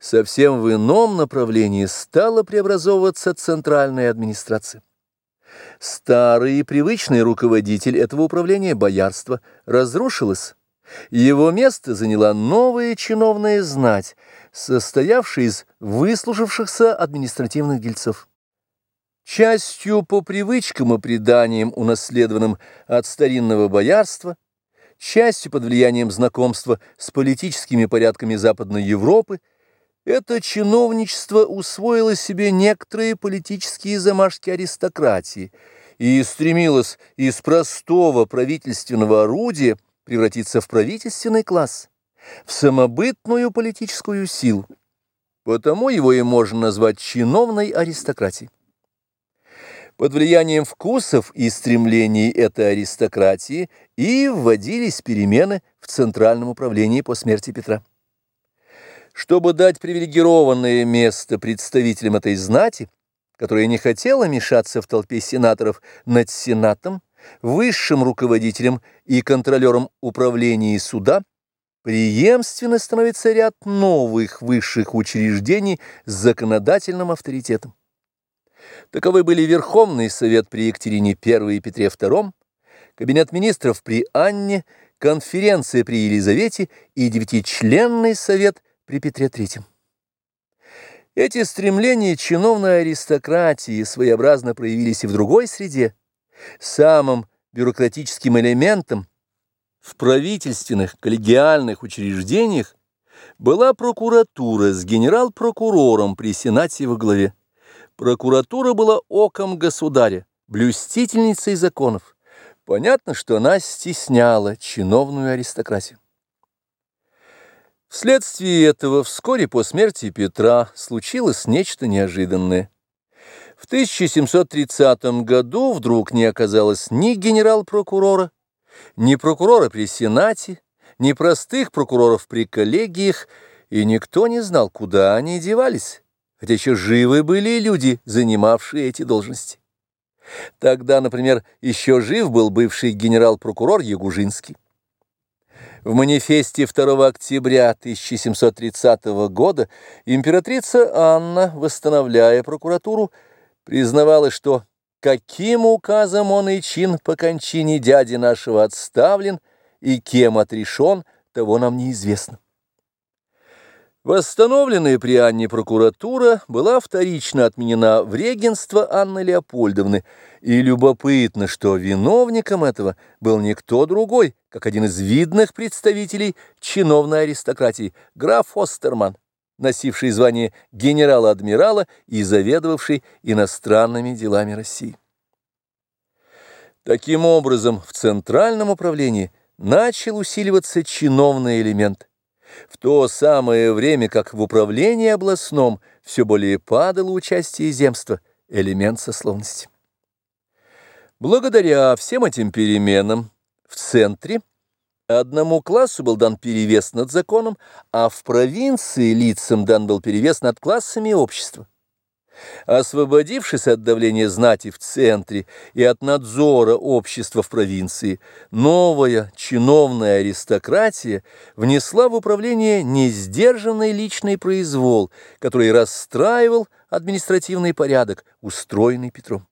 Совсем в ином направлении стала преобразовываться центральная администрация. Старый и привычный руководитель этого управления боярства разрушилось. Его место заняла новая чиновная знать, состоявшая из выслужившихся административных дельцов. Частью по привычкам и преданиям, унаследованным от старинного боярства, частью под влиянием знакомства с политическими порядками Западной Европы, это чиновничество усвоило себе некоторые политические замашки аристократии и стремилось из простого правительственного орудия превратиться в правительственный класс, в самобытную политическую силу. Потому его и можно назвать чиновной аристократией. Под влиянием вкусов и стремлений этой аристократии и вводились перемены в Центральном управлении по смерти Петра. Чтобы дать привилегированное место представителям этой знати, которая не хотела мешаться в толпе сенаторов над Сенатом, высшим руководителем и контролером управления суда, преемственно становится ряд новых высших учреждений с законодательным авторитетом. Таковы были Верховный Совет при Екатерине I и Петре II, Кабинет министров при Анне, конференция при Елизавете и девятичленный Совет при Петре III. Эти стремления чиновной аристократии своеобразно проявились и в другой среде. Самым бюрократическим элементом в правительственных коллегиальных учреждениях была прокуратура с генерал-прокурором при Сенате во главе. Прокуратура была оком государя, блюстительницей законов. Понятно, что она стесняла чиновную аристократию. Вследствие этого вскоре по смерти Петра случилось нечто неожиданное. В 1730 году вдруг не оказалось ни генерал-прокурора, ни прокурора при Сенате, ни простых прокуроров при коллегиях, и никто не знал, куда они девались хотя еще живы были люди, занимавшие эти должности. Тогда, например, еще жив был бывший генерал-прокурор Ягужинский. В манифесте 2 октября 1730 года императрица Анна, восстановляя прокуратуру, признавала, что каким указом он и чин по кончине дяди нашего отставлен и кем отрешен, того нам неизвестно. Восстановленная при Анне прокуратура была вторично отменена в регенство Анны Леопольдовны, и любопытно, что виновником этого был никто другой, как один из видных представителей чиновной аристократии, граф Остерман, носивший звание генерала-адмирала и заведовавший иностранными делами России. Таким образом, в Центральном управлении начал усиливаться чиновный элемент, в то самое время, как в управлении областном все более падало участие земства, элемент сословности. Благодаря всем этим переменам в центре одному классу был дан перевес над законом, а в провинции лицам дан был перевес над классами общества. Освободившись от давления знати в центре и от надзора общества в провинции, новая чиновная аристократия внесла в управление несдержанный личный произвол, который расстраивал административный порядок, устроенный Петром.